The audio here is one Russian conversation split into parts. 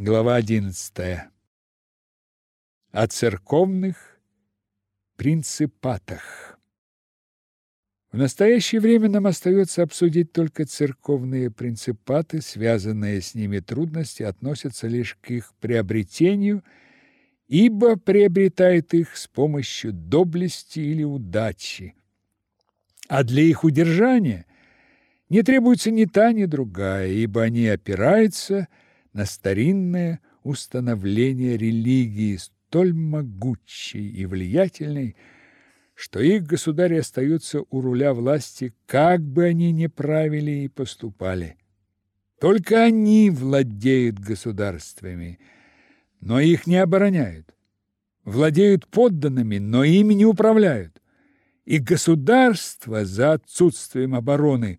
Глава 11. О церковных принципатах. В настоящее время нам остается обсудить только церковные принципаты, связанные с ними трудности относятся лишь к их приобретению, ибо приобретает их с помощью доблести или удачи. А для их удержания не требуется ни та, ни другая, ибо они опираются на старинное установление религии, столь могучей и влиятельной, что их государи остаются у руля власти, как бы они ни правили и поступали. Только они владеют государствами, но их не обороняют. Владеют подданными, но ими не управляют. И государства за отсутствием обороны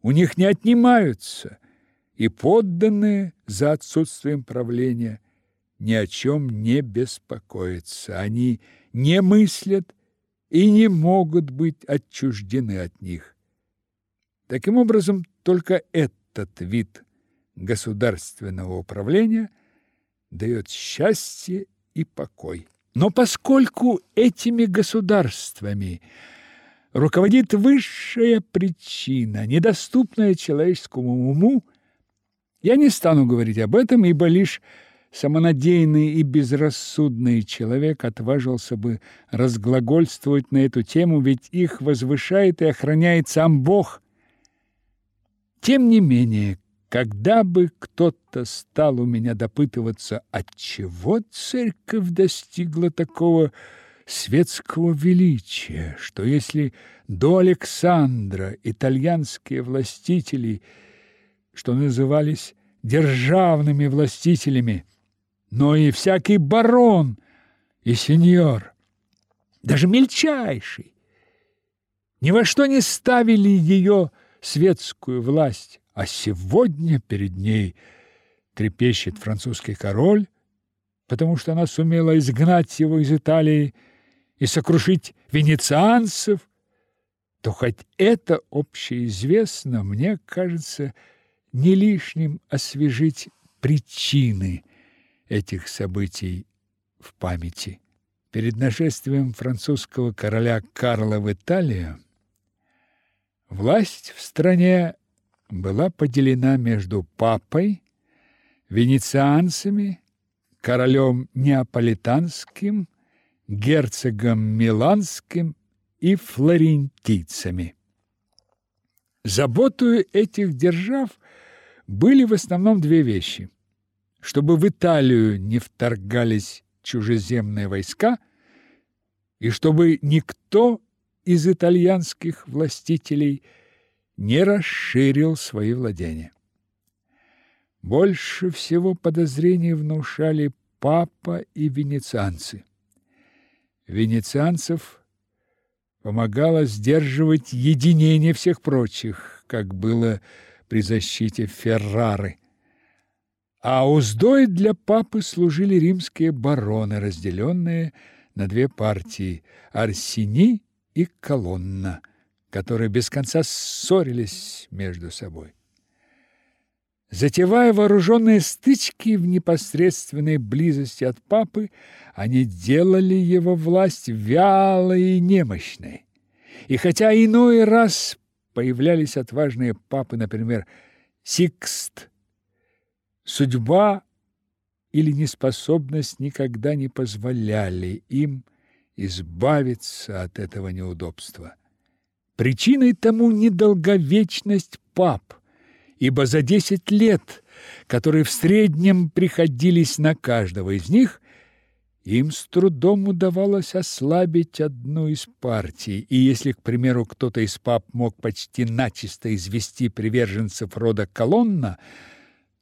у них не отнимаются – и подданные за отсутствием правления ни о чем не беспокоятся. Они не мыслят и не могут быть отчуждены от них. Таким образом, только этот вид государственного управления дает счастье и покой. Но поскольку этими государствами руководит высшая причина, недоступная человеческому уму, я не стану говорить об этом, ибо лишь самонадеянный и безрассудный человек отважился бы разглагольствовать на эту тему, ведь их возвышает и охраняет сам Бог. Тем не менее, когда бы кто-то стал у меня допытываться, отчего церковь достигла такого светского величия, что если до Александра итальянские властители – что назывались державными властителями, но и всякий барон и сеньор, даже мельчайший, ни во что не ставили ее светскую власть, а сегодня перед ней трепещет французский король, потому что она сумела изгнать его из Италии и сокрушить венецианцев, то хоть это общеизвестно, мне кажется, не лишним освежить причины этих событий в памяти. Перед нашествием французского короля Карла в Италию власть в стране была поделена между папой, венецианцами, королем неаполитанским, герцогом миланским и флорентийцами. Заботою этих держав были в основном две вещи. Чтобы в Италию не вторгались чужеземные войска и чтобы никто из итальянских властителей не расширил свои владения. Больше всего подозрений внушали папа и венецианцы. Венецианцев помогало сдерживать единение всех прочих, как было при защите Феррары. А уздой для папы служили римские бароны, разделенные на две партии – Арсини и Колонна, которые без конца ссорились между собой. Затевая вооруженные стычки в непосредственной близости от папы, они делали его власть вялой и немощной. И хотя иной раз появлялись отважные папы, например, Сикст. Судьба или неспособность никогда не позволяли им избавиться от этого неудобства. Причиной тому недолговечность пап, ибо за десять лет, которые в среднем приходились на каждого из них, им с трудом удавалось ослабить одну из партий, и если, к примеру, кто-то из пап мог почти начисто извести приверженцев рода Колонна,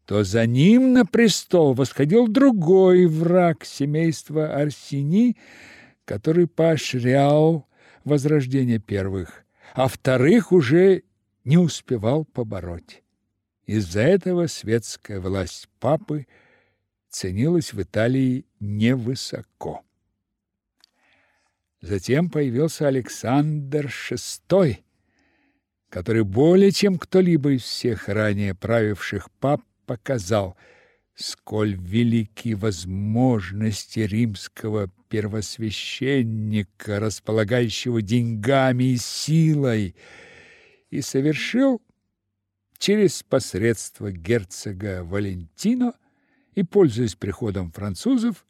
то за ним на престол восходил другой враг семейства Арсини, который поощрял возрождение первых, а вторых уже не успевал побороть. Из-за этого светская власть папы – ценилась в Италии невысоко. Затем появился Александр VI, который более чем кто-либо из всех ранее правивших пап показал, сколь велики возможности римского первосвященника, располагающего деньгами и силой, и совершил через посредство герцога Валентино и, пользуясь приходом французов,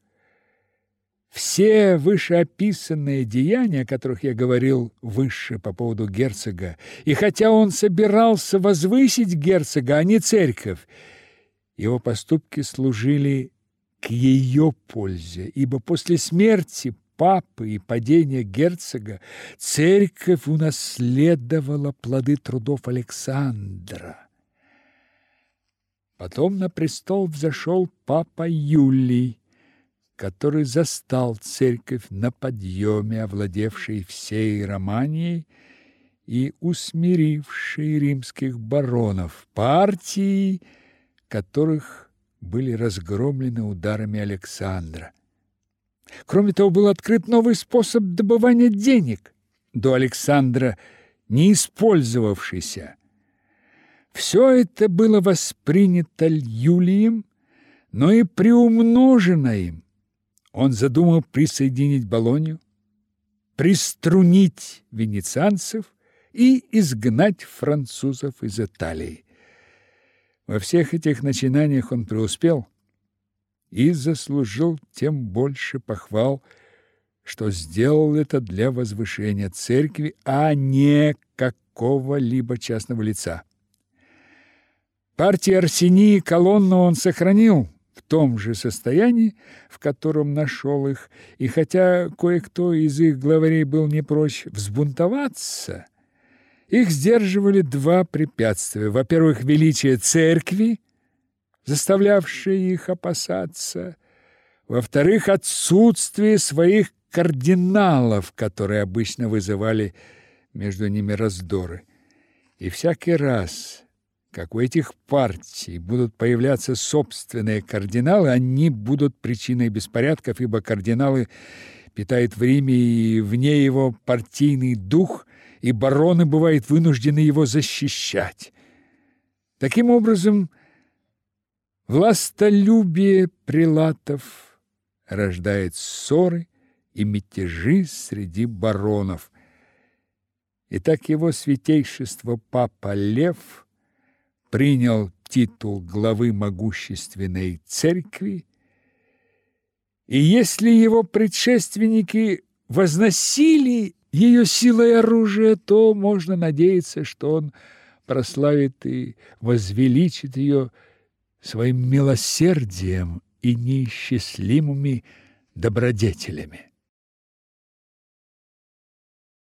все вышеописанные деяния, о которых я говорил выше по поводу герцога, и хотя он собирался возвысить герцога, а не церковь, его поступки служили к ее пользе, ибо после смерти папы и падения герцога церковь унаследовала плоды трудов Александра. Потом на престол взошел папа Юлий, который застал церковь на подъеме, овладевшей всей Романией и усмирившей римских баронов, партии, которых были разгромлены ударами Александра. Кроме того, был открыт новый способ добывания денег, до Александра не использовавшийся. Все это было воспринято Юлием, но и приумножено им. Он задумал присоединить Болонью, приструнить венецианцев и изгнать французов из Италии. Во всех этих начинаниях он преуспел и заслужил тем больше похвал, что сделал это для возвышения церкви, а не какого-либо частного лица. Партии Арсении колонну он сохранил в том же состоянии, в котором нашел их, и хотя кое-кто из их главарей был не прочь взбунтоваться, их сдерживали два препятствия. Во-первых, величие церкви, заставлявшее их опасаться. Во-вторых, отсутствие своих кардиналов, которые обычно вызывали между ними раздоры. И всякий раз, как у этих партий будут появляться собственные кардиналы, они будут причиной беспорядков, ибо кардиналы питают в Риме и вне его партийный дух, и бароны бывают вынуждены его защищать. Таким образом, властолюбие прилатов рождает ссоры и мятежи среди баронов. Итак, его святейшество Папа Лев – принял титул главы могущественной церкви, и если его предшественники возносили ее силой оружия, то можно надеяться, что он прославит и возвеличит ее своим милосердием и неисчислимыми добродетелями.